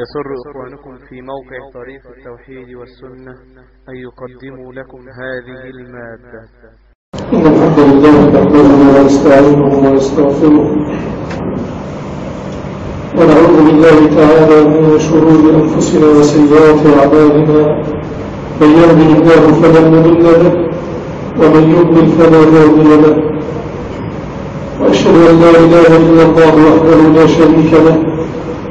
يسر إخوانكم في موقع طريق التوحيد والسنة أن يقدموا لكم هذه المادة. إن الحمد لله نحمده ونستعينه ونستغفره ونعوذ بالله تعالى من شرور أنفسنا وسيئات أعمالنا. من يهده الله فلا مضل له ومن يضلل فلا هادي له. وأشهد أن لا إله إلا الله وحده لا شريك له.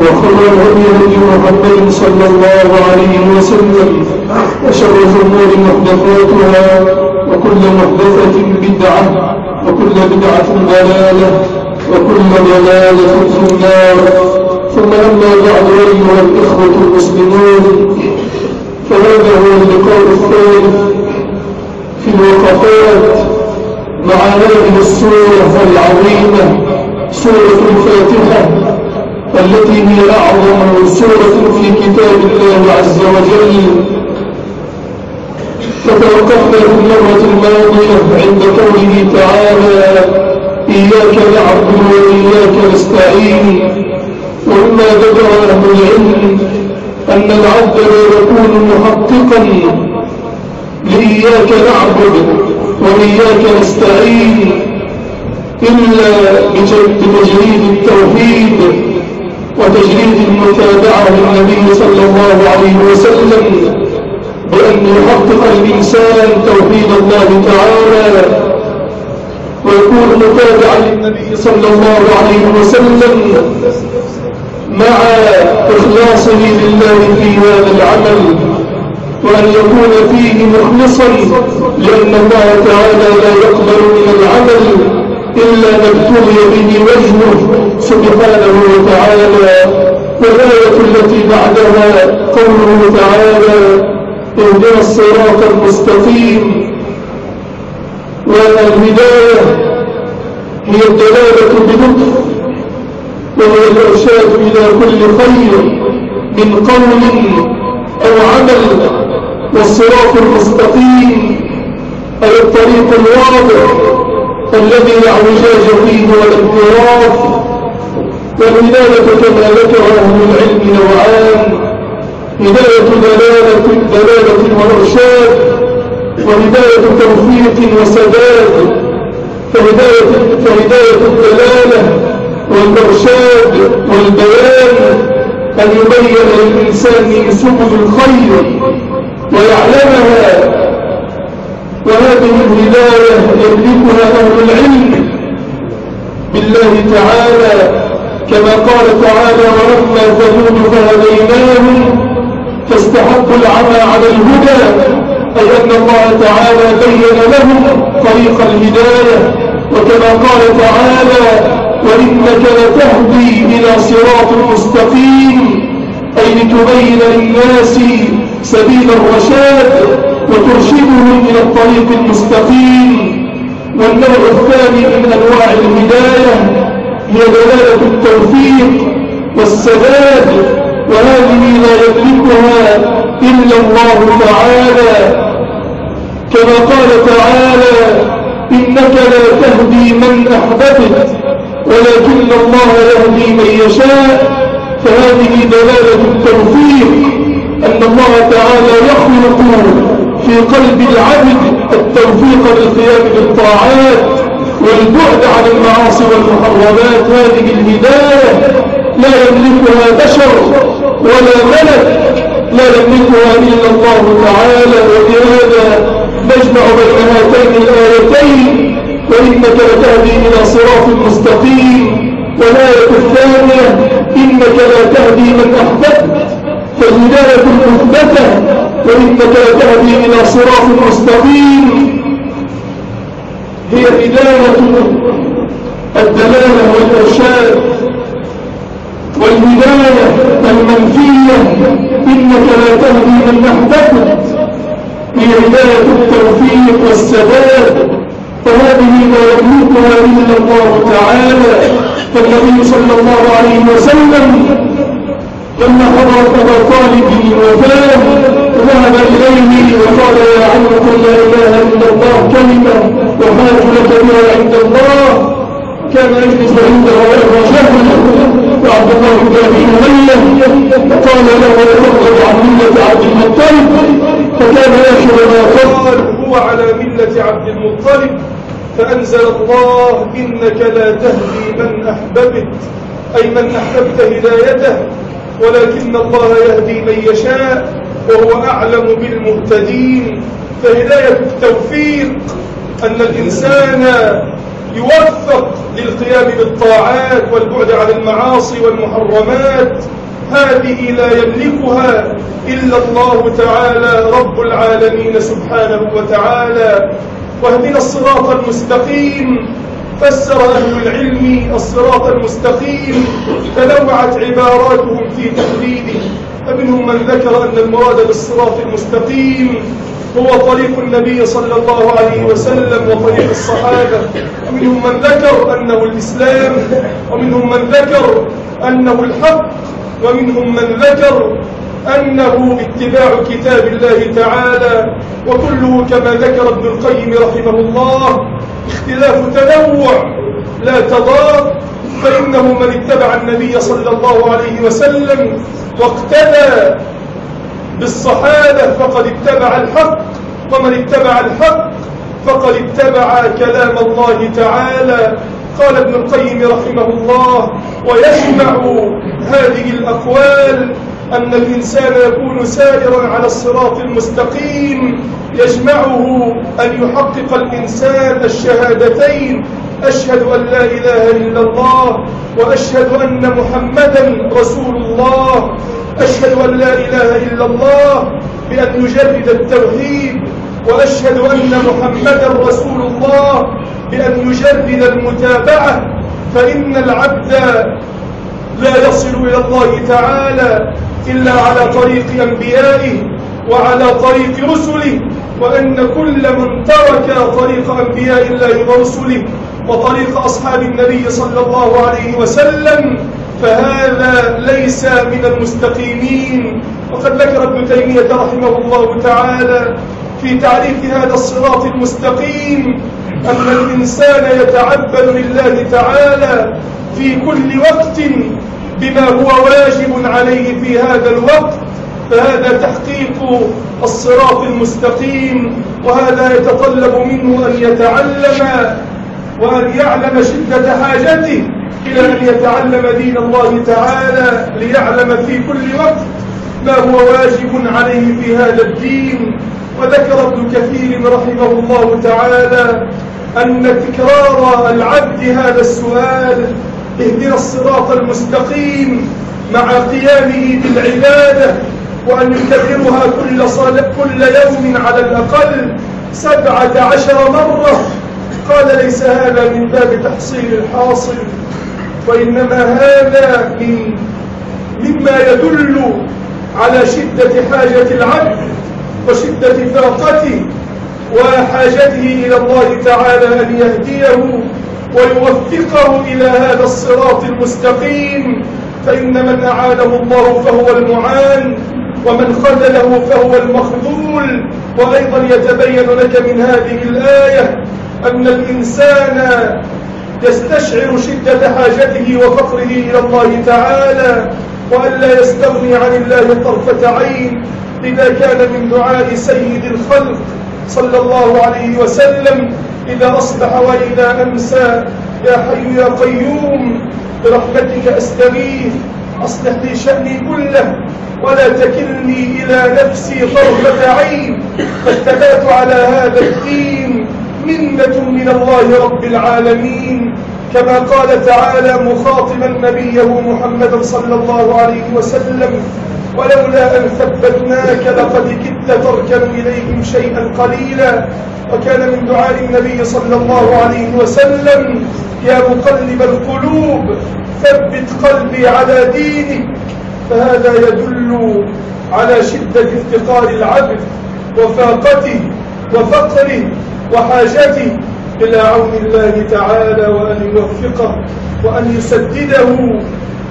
وخير الهدي هدي محمد صلى الله عليه وسلم وشر الأمور محدثاتها وكل محدثة بدعة وكل بدعة ضلالة وكل ضلالة في النار. ثم أما بعد أيها الإخوة المسلمون فهذا هو اللقاء الثالث في الوقفات مع هذه السورة العظيمة سورة الفاتحة. التي هي أعظم سورة في كتاب الله عز وجل. فتوقفنا في المرة الماضية عند قوله تعالى إياك نعبد وإياك نستعين ومما ذكر أهل العلم أن العبد لا يكون محققا لإياك نعبد وإياك نستعين إلا بتجريد التوحيد. وتجريد المتابعة للنبي صلى الله عليه وسلم بأن يحقق الإنسان توحيد الله تعالى. ويكون متابعا للنبي صلى الله عليه وسلم مع إخلاصه لله في هذا العمل. وأن يكون فيه مخلصا لأن الله تعالى لا يقبل من العمل. إلا ما ابتغي به وجهه سبحانه وتعالى والآية التي بعدها قوله تعالى اهدنا الصراط المستقيم. والهداية هي الدلالة بلطف وهي الإرشاد إلى كل خير من قول أو عمل. والصراط المستقيم أي الطريق الواضح. الذي لا اعوجاج فيه ولا انحراف والهداية كما أهل العلم نوعان. هداية دلالة, دلالة وإرشاد. وهداية توفيق وسداد. فهداية, فهداية الدلالة والإرشاد والبيان. أن يبين للإنسان سبل الخير ويعلمها وهذه الهداية يملكها أهل العلم بالله تعالى كما قال تعالى ولما ثمود فهديناهم فاستحقوا العمى على الهدى أي أن الله تعالى بين لهم طريق الهداية وكما قال تعالى وإنك لتهدي إلى صراط مستقيم أي لتبين للناس سبيل الرشاد وترشدهم إلى الطريق المستقيم والنوع الثاني من أنواع الهداية هي دلالة التوفيق والسداد وهذه لا يملكها إلا الله تعالى. كما قال تعالى إنك لا تهدي من أحببت ولكن الله يهدي من يشاء. فهذه دلالة التوفيق أن الله تعالى يخلق في قلب العبد التوفيق للقيام بالطاعات والبعد عن المعاصي والمحرمات. هذه الهداية لا يملكها بشر ولا ملك لا يملكها إلا الله تعالى. وبهذا نجمع بين هاتين الآيتين وإنك لتهدي إلى صراط مستقيم. والآية الثانية إنك لا تهدي من أحببت فالهداية المثبتة وإنك لا تهدي إلى صراط مستقيم. هي هداية الدلالة والإرشاد والهداية المنفية. إنك لا تهدي من أحببت هي هداية التوفيق والسداد. فهذه لا يملكها إلا الله تعالى. فالنبي صلى الله عليه وسلم لما حضرت أبا طالب الوفاة ذهب إليه وقال يا عم قل لا إله إلا الله كلمة وحاج لك بها عند الله. كان يجلس عنده أبا جهل وعبد الله بن أبي أمية فقال له ترغب عن ملة عبد المطلب. فكان آخر ما قال هو على ملة عبد المطلب. فأنزل الله إنك لا تهدي من أحببت. أي من أحببت هدايته. ولكن الله يهدي من يشاء. وهو أعلم بالمهتدين فهداية التوفيق أن الإنسان يوفق للقيام بالطاعات والبعد عن المعاصي والمحرمات. هذه لا يملكها إلا الله تعالى رب العالمين سبحانه وتعالى. واهدنا الصراط المستقيم. فسر أهل العلم الصراط المستقيم. تنوعت عباراتهم في تحديده فمنهم من ذكر أن المراد بالصراط المستقيم هو طريق النبي صلى الله عليه وسلم وطريق الصحابة. ومنهم من ذكر أنه الإسلام ومنهم من ذكر أنه الحق ومنهم من ذكر أنه اتباع كتاب الله تعالى. وكله كما ذكر ابن القيم رحمه الله اختلاف تنوع لا تضاد فإنه من اتبع النبي صلى الله عليه وسلم واقتدى بالصحابة فقد اتبع الحق ومن اتبع الحق فقد اتبع كلام الله تعالى. قال ابن القيم رحمه الله ويجمع هذه الأقوال أن الإنسان يكون سائرا على الصراط المستقيم يجمعه أن يحقق الإنسان الشهادتين أشهد أن لا إله إلا الله وأشهد أن محمدا رسول الله. أشهد أن لا إله إلا الله بأن يجرد التوحيد. وأشهد أن محمدا رسول الله بأن يجرد المتابعة. فإن العبد لا يصل إلى الله تعالى إلا على طريق أنبيائه وعلى طريق رسله. وأن كل من ترك طريق أنبياء الله ورسله وطريق أصحاب النبي صلى الله عليه وسلم فهذا ليس من المستقيمين. وقد ذكر ابن تيمية رحمه الله تعالى في تعريف هذا الصراط المستقيم أن الإنسان يتعبد لله تعالى في كل وقت بما هو واجب عليه في هذا الوقت. فهذا تحقيق الصراط المستقيم وهذا يتطلب منه أن يتعلم وأن يعلم شدة حاجته إلى أن يتعلم دين الله تعالى ليعلم في كل وقت ما هو واجب عليه في هذا الدين. وذكر ابن كثير رحمه الله تعالى أن تكرار العبد هذا السؤال اهدنا الصراط المستقيم مع قيامه بالعبادة وأن يكررها كل, كل يوم على الأقل سبعة عشر مرة. قال ليس هذا من باب تحصيل الحاصل وإنما هذا من مما يدل على شدة حاجة العبد وشدة فاقته وحاجته إلى الله تعالى أن يهديه ويوفقه إلى هذا الصراط المستقيم. فإن من أعانه الله فهو المعان ومن خذله فهو المخذول. وأيضا يتبين لك من هذه الآية أن الإنسان يستشعر شدة حاجته وفقره إلى الله تعالى وأن لا يستغني عن الله طرفة عين إذا كان من دعاء سيد الخلق صلى الله عليه وسلم. إذا أصبح وإذا أمسى يا حي يا قيوم برحمتك أستغيث أصلح لي شأني كله ولا تكلني إلى نفسي طرفة عين. فالثبات على هذا الدين منة من الله رب العالمين كما قال تعالى مخاطبا نبيه محمدا صلى الله عليه وسلم ولولا أن ثبتناك لقد كدت تركن إليهم شيئا قليلا. وكان من دعاء النبي صلى الله عليه وسلم يا مقلب القلوب ثبت قلبي على دينك فهذا يدل على شدة افتقار العبد وفاقته وفقره وحاجته إلى عون الله تعالى وأن يوفقه وأن يسدده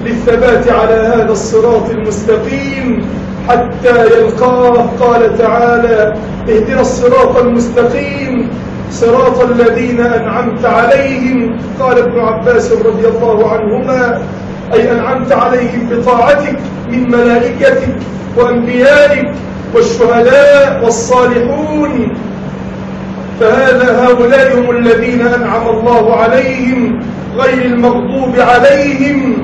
للثبات على هذا الصراط المستقيم حتى يلقاه. قال تعالى اهدنا الصراط المستقيم صراط الذين أنعمت عليهم. قال ابن عباس رضي الله عنهما أي أنعمت عليهم بطاعتك من ملائكتك وأنبيائك والشهداء والصالحون. فهذا هؤلاء هم الذين أنعم الله عليهم غير المغضوب عليهم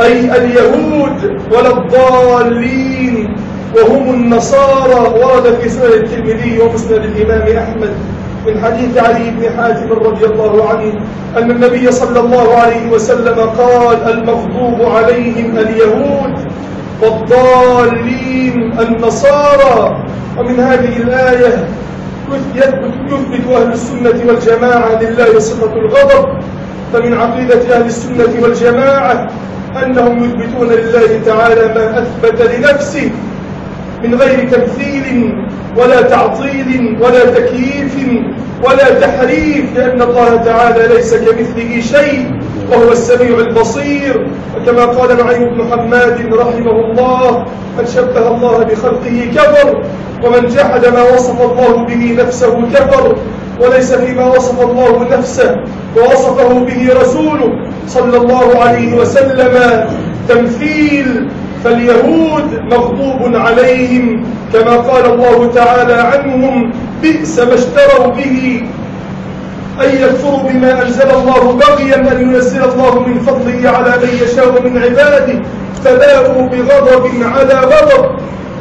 أي اليهود ولا الضالين وهم النصارى. ورد في سنة الترمذي ومسند الإمام أحمد من حديث علي بن حاتم رضي الله عنه أن النبي صلى الله عليه وسلم قال المغضوب عليهم اليهود والضالين النصارى. ومن هذه الآية يثبت أهل السنة والجماعة لله صفة الغضب فمن عقيدة أهل السنة والجماعة أنهم يثبتون لله تعالى ما أثبت لنفسه من غير تمثيل ولا تعطيل ولا تكييف ولا تحريف لأن الله تعالى ليس كمثله شيء. وهو السميع البصير وكما قال نعيم بن حماد رحمه الله من شبه الله بخلقه كفر ومن جحد ما وصف الله به نفسه كفر وليس فيما وصف الله نفسه ووصفه به رسوله صلى الله عليه وسلم تمثيل فاليهود مغضوب عليهم كما قال الله تعالى عنهم بئس ما اشتروا به أن يكفروا بما أنزل الله بغيا أن ينزل الله من فضله على من يشاء من عباده فباءوا بغضب على غضب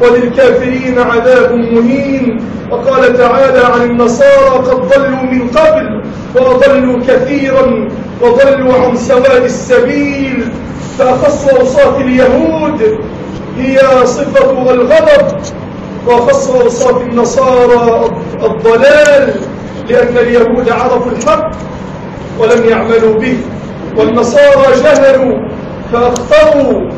وللكافرين عذاب مهين. وقال تعالى عن النصارى قد ضلوا من قبل وضلوا كثيرا وضلوا عن سواء السبيل فأخص أوصاف اليهود هي صفة الغضب وأخص أوصاف النصارى الضلال. لأن اليهود عرفوا الحق ولم يعملوا به والنصارى جهلوا فأخطأوا.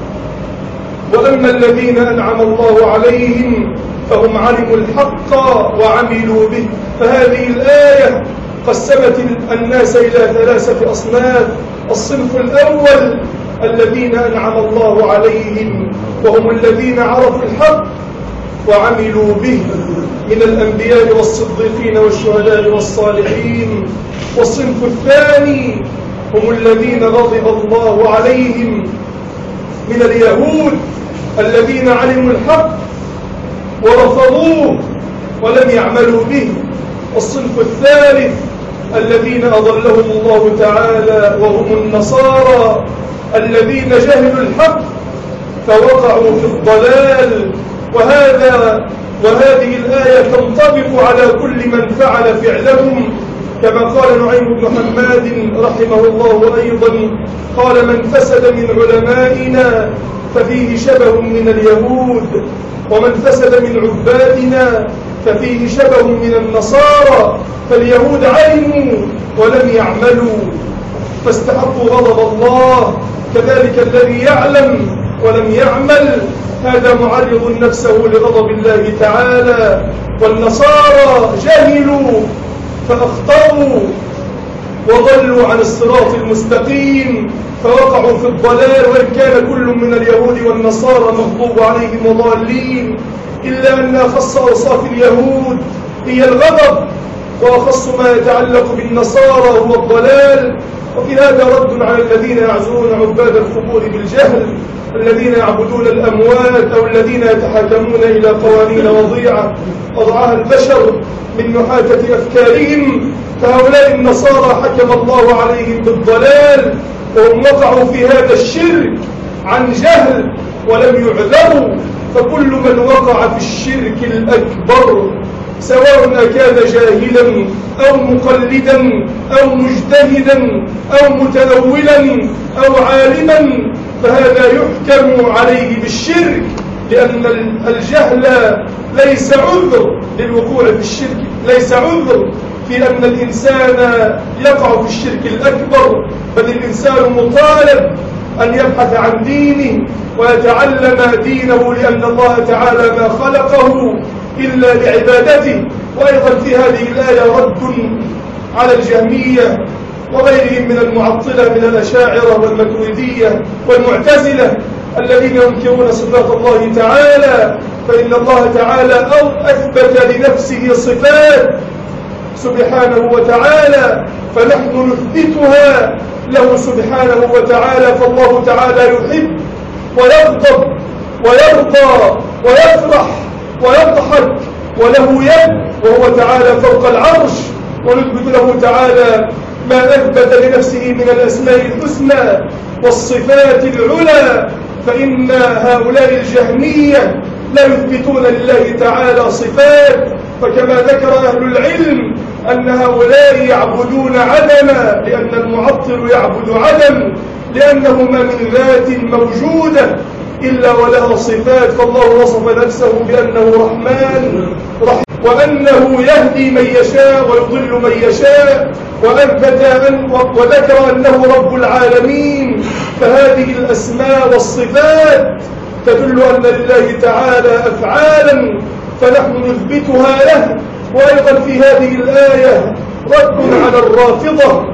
وأما الذين أنعم الله عليهم فهم علموا الحق وعملوا به. فهذه الآية قسمت الناس إلى ثلاثة أصناف. الصنف الأول الذين أنعم الله عليهم وهم الذين عرفوا الحق وعملوا به. من الأنبياء والصديقين والشهداء والصالحين والصنف الثاني هم الذين غضب الله عليهم من اليهود الذين علموا الحق ورفضوه ولم يعملوا به والصنف الثالث الذين أضلهم الله تعالى وهم النصارى الذين جهلوا الحق فوقعوا في الضلال وهذا وهذه الآية تنطبق على كل من فعل فعلهم كما قال نعيم بن حماد رحمه الله أيضا قال من فسد من علمائنا ففيه شبه من اليهود ومن فسد من عبادنا ففيه شبه من النصارى فاليهود علموا ولم يعملوا. فاستحقوا غضب الله كذلك الذي يعلم ولم يعمل هذا معرض نفسه لغضب الله تعالى. والنصارى جهلوا فأخطأوا وضلوا عن الصراط المستقيم فوقعوا في الضلال وإن كان كل من اليهود والنصارى مغضوب عليهم وضالين إلا أن أخص أوصاف اليهود هي الغضب وأخص ما يتعلق بالنصارى هو الضلال. وفي هذا رد على الذين يعزون عباد القبور بالجهل الذين يعبدون الأموات أو الذين يتحاكمون إلى قوانين وضيعة وضعها البشر من نحاتة أفكارهم فهؤلاء النصارى حكم الله عليهم بالضلال وهم وقعوا في هذا الشرك عن جهل ولم يعذروا فكل من وقع في الشرك الأكبر سواء أكان جاهلا أو مقلدا أو مجتهدا أو متأولا أو عالما فهذا يحكم عليه بالشرك لأن الجهل ليس عذر للوقوع في الشرك ليس عذر في أن الإنسان يقع في الشرك الأكبر بل الإنسان مطالب أن يبحث عن دينه ويتعلم دينه لأن الله تعالى ما خلقه إلا لعبادته. وأيضا في هذه الآية رد على الجهمية وغيرهم من المعطلة من الأشاعرة والمتويدية والمعتزلة الذين ينكرون صفات الله تعالى فإن الله تعالى أثبت لنفسه صفات سبحانه وتعالى فنحن نثبتها له سبحانه وتعالى فالله تعالى يحب ويغضب ويرضى ويفرح ويضحك وله يد وهو تعالى فوق العرش ونثبت له تعالى ما أثبت لنفسه من الأسماء الحسنى والصفات العلى فإن هؤلاء الجهمية لا يثبتون لله تعالى صفات. فكما ذكر أهل العلم أن هؤلاء يعبدون عدما لأن المعطل يعبد عدم لأنه ما من ذات موجودة إلا ولها صفات. فالله وصف نفسه بأنه رحمن رحيم. وأنه يهدي من يشاء ويضل من يشاء وأثبت أن وذكر أنه رب العالمين فهذه الأسماء والصفات تدل أن لله تعالى أفعالا فنحن نثبتها له. وأيضا في هذه الآية رد على الرافضة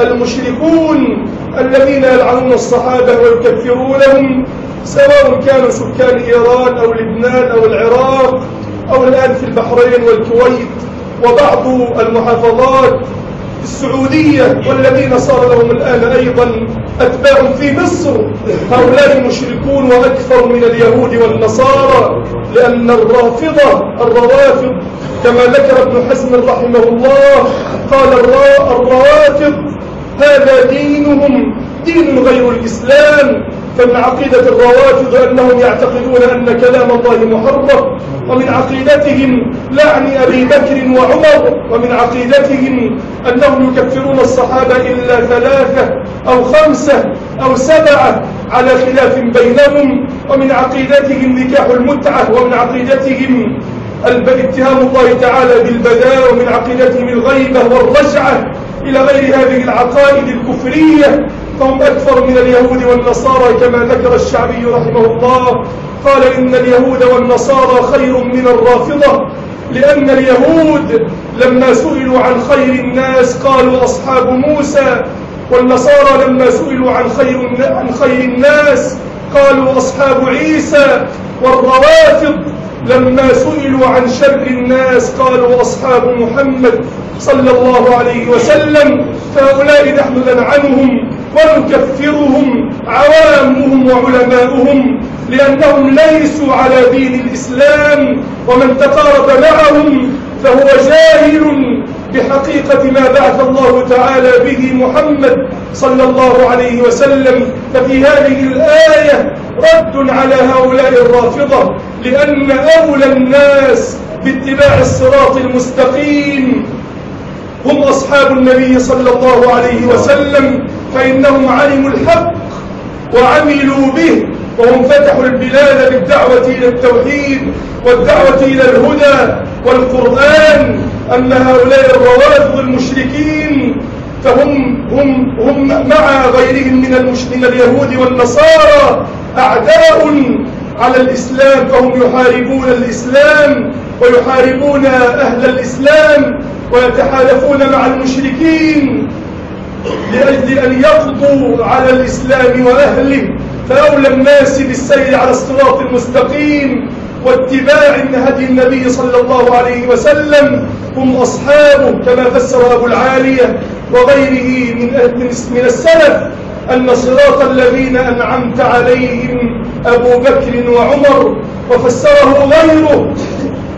المشركون الذين يلعنون الصحابة ويكفرونهم سواء كانوا سكان إيران أو لبنان أو العراق. أو الآن في البحرين والكويت وبعض المحافظات السعودية والذين صار لهم الآن أيضا أتباع في مصر. هؤلاء مشركون وأكثر من اليهود والنصارى لأن الرافضة الروافض كما ذكر ابن حزم رحمه الله قال الروافض هذا دينهم دين غير الإسلام. فمن عقيدة الروافض أنهم يعتقدون أن كلام الله محرف ومن عقيدتهم لعن أبي بكر وعمر ومن عقيدتهم أنهم يكفرون الصحابة إلا ثلاثة أو خمسة أو سبعة على خلاف بينهم ومن عقيدتهم نكاح المتعة ومن عقيدتهم اتهام الله تعالى بالبداء ومن عقيدتهم الغيبة والرجعة إلى غير هذه العقائد الكفرية. فهم أكثر من اليهود والنصارى كما ذكر الشعبي رحمه الله. قال إن اليهود والنصارى خير من الرافضة لأن اليهود لما سئلوا عن خير الناس قالوا أصحاب موسى والنصارى لما سئلوا عن خير عن خير الناس قالوا أصحاب عيسى والروافض لما سئلوا عن شر الناس قالوا أصحاب محمد صلى الله عليه وسلم. فهؤلاء نحن نلعنهم ونكفرهم عوامهم وعلماؤهم لأنهم ليسوا على دين الإسلام ومن تقارب معهم فهو جاهل بحقيقة ما بعث الله تعالى به محمد صلى الله عليه وسلم. ففي هذه الآية رد على هؤلاء الرافضة لأن أولى الناس باتباع الصراط المستقيم هم أصحاب النبي صلى الله عليه وسلم. فإنهم علموا الحق وعملوا به وهم فتحوا البلاد بالدعوة إلى التوحيد والدعوة إلى الهدى والقرآن أن هؤلاء الروافض المشركين فهم هم هم مع غيرهم من من اليهود والنصارى أعداء على الإسلام فهم يحاربون الإسلام ويحاربون أهل الإسلام ويتحالفون مع المشركين. لأجل أن يقضوا على الإسلام وأهله فأولى الناس بالسير على الصراط المستقيم واتباع هدي النبي صلى الله عليه وسلم هم أصحابه كما فسر أبو العالية وغيره من, من السلف أن صراط الذين أنعمت عليهم أبو بكر وعمر وفسره غيره.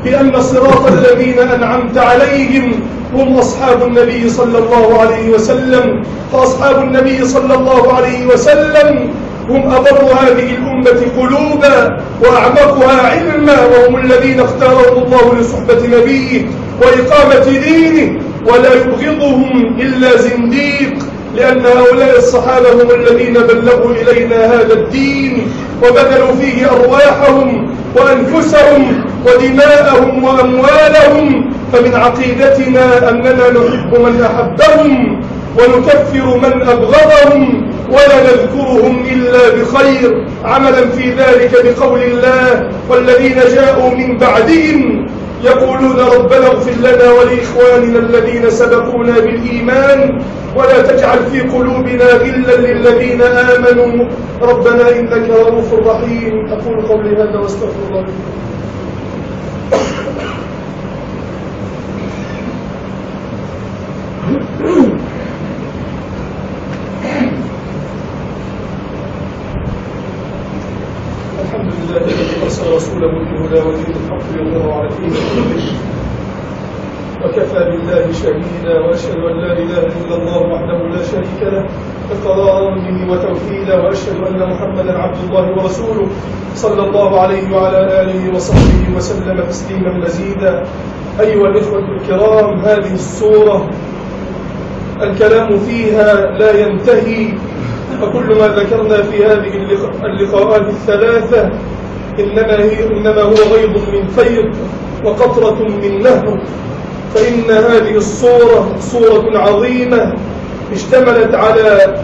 بأن صراط الذين أنعمت عليهم هم أصحاب النبي صلى الله عليه وسلم. فأصحاب النبي صلى الله عليه وسلم هم أبر هذه الأمة قلوبا وأعمقها علما وهم الذين اختارهم الله لصحبة نبيه وإقامة دينه ولا يبغضهم إلا زنديق لأن هؤلاء الصحابة هم الذين بلغوا إلينا هذا الدين وبذلوا فيه أرواحهم وأنفسهم ودماءهم وأموالهم فمن عقيدتنا أننا نحب من أحبهم ونكفر من أبغضهم ولا نذكرهم إلا بخير. عملا في ذلك بقول الله والذين جاءوا من بعدهم يقولون ربنا اغفر لنا ولإخواننا الذين سبقونا بالإيمان ولا تجعل في قلوبنا غلا للذين آمنوا. ربنا إنك رؤوف رحيم. أقول قولي هذا واستغفر الله. الحمد لله الذي ارسل رسوله بالهدى ودين الحق ليظهره على الدين كله وكفى بالله شهيدا وأشهد أن لا إله إلا الله وحده لا شريك له اقرارا به وتوحيدا وأشهد أن محمدا عبد الله ورسوله صلى الله عليه وعلى آله وصحبه وسلم تسليما مزيدا. أيها الإخوة الكرام هذه السورة الكلام فيها لا ينتهي فكل ما ذكرنا في هذه اللق- اللقاءات الثلاثة إنما, هي إنما هو غيض من فيض وقطرة من نهر فإن هذه الصورة صورة عظيمة اشتملت على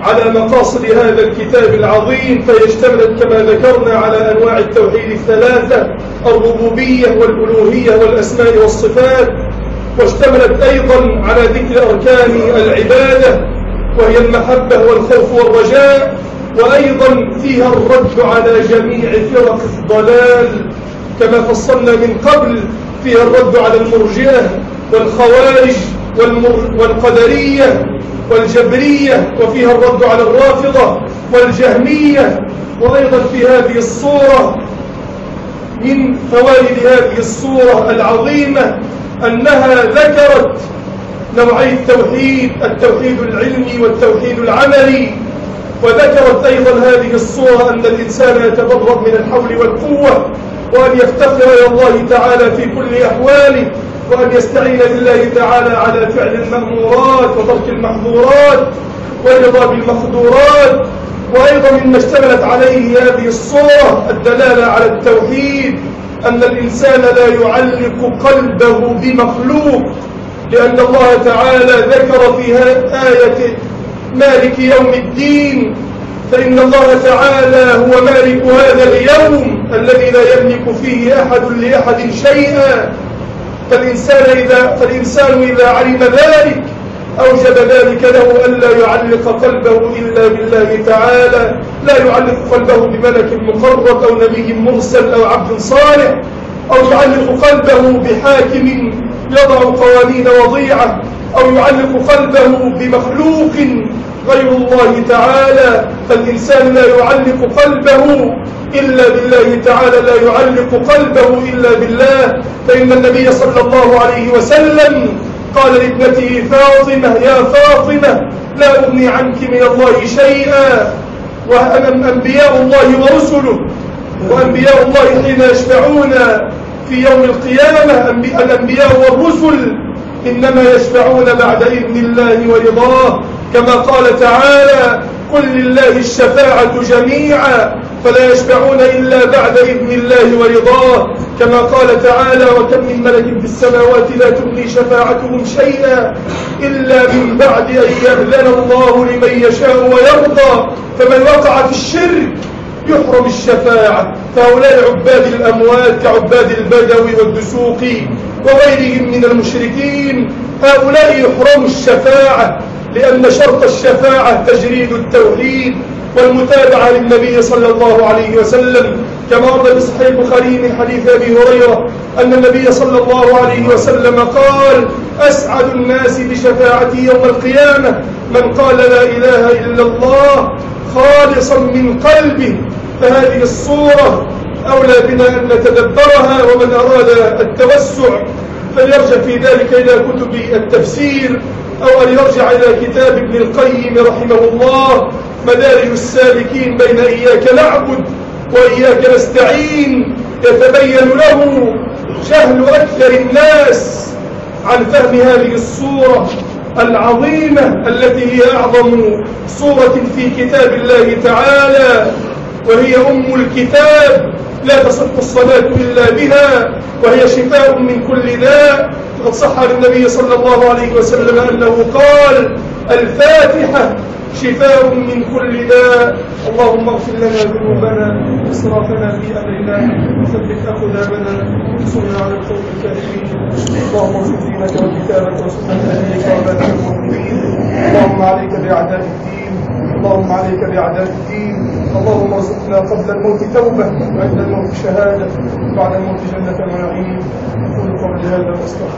على مقاصد هذا الكتاب العظيم فهي اشتملت كما ذكرنا على أنواع التوحيد الثلاثة الربوبية والألوهية والأسماء والصفات. واشتملت أيضا على ذكر أركان العبادة وهي المحبة والخوف والرجاء وأيضا فيها الرد على جميع فرق الضلال. كما فصلنا من قبل فيها الرد على المرجئة والخوارج والقدرية والجبرية وفيها الرد على الرافضة والجهمية. وأيضا في هذه الصورة من فوائد هذه الصورة العظيمة أنها ذكرت نوعي التوحيد التوحيد العلمي والتوحيد العملي. وذكرت أيضا هذه الصورة أن الإنسان يتبرأ من الحول والقوة وأن يفتقر إلى الله تعالى في كل أحواله وأن يستعين بالله تعالى على فعل المأمورات وترك المحظورات والرضا بالمقدورات وأيضا مما اشتملت عليه هذه الصورة الدلالة على التوحيد. أن الإنسان لا يعلق قلبه بمخلوق لأن الله تعالى ذكر في آية مالك يوم الدين فإن الله تعالى هو مالك هذا اليوم الذي لا يملك فيه أحد لأحد شيئا. فالإنسان إذا, فالإنسان إذا علم ذلك أوجب ذلك له ألا يعلق قلبه إلا بالله تعالى. لا يعلق قلبه بملك مقرب أو نبي مرسل أو عبد صالح أو يعلق قلبه بحاكم يضع قوانين وضيعة أو يعلق قلبه بمخلوق غير الله تعالى. فالإنسان لا يعلق قلبه إلا بالله تعالى لا يعلق قلبه إلا بالله. فإن النبي صلى الله عليه وسلم قال لابنته فاطمة يا فاطمة لا أغني عنك من الله شيئا. وأنا أنبياء الله ورسله وأنبياء الله حين يشفعون في يوم القيامة الأنبياء والرسل إنما يشفعون بعد إذن الله ورضاه. كما قال تعالى قل لله الشفاعة جميعا فلا يشفعون إلا بعد إذن الله ورضاه كما قال تعالى وكم من ملك في السماوات لا تغني شفاعتهم شيئا إلا من بعد أن يأذن الله لمن يشاء ويرضى فمن وقع في الشرك يحرم الشفاعة. فهؤلاء عباد الأموات كعباد البدوي والدسوقي وغيرهم من المشركين هؤلاء يحرم الشفاعة لأن شرط الشفاعة تجريد التوحيد والمتابعة للنبي صلى الله عليه وسلم كما ورد في صحيح البخاري من حديث أبي هريرة أن النبي صلى الله عليه وسلم قال أسعد الناس بشفاعتي يوم القيامة. من قال لا إله إلا الله خالصا من قلبه فهذه الصورة أولى بنا أن نتدبرها ومن أراد التوسع فليرجع في ذلك إلى كتب التفسير أو أن يرجع إلى كتاب ابن القيم رحمه الله. مدارج السالكين بين إياك نعبد وإياك نستعين. يتبين له جهل أكثر الناس عن فهم هذه الصورة العظيمة التي هي أعظم صورة في كتاب الله تعالى وهي أم الكتاب. لا تصح الصلاة إلا بها وهي شفاء من كل داء. وقد صح عن النبي صلى الله عليه وسلم أنه قال الفاتحة شفاء من كل داء. اللهم اغفر لنا ذنوبنا واسرافنا في أمرنا وثبت أقدامنا وانصرنا على القوم الكافرين. اللهم اغفر دينك وكتابك وسنة نبيك وعبادك المؤمنين. اللهم عليك بأعداء الدين. اللهم عليك بأعداء الدين. اللهم ارزقنا قبل الموت توبة وعند الموت شهادة وبعد الموت جنة ونعيم. أقول قولي هذا واستغفر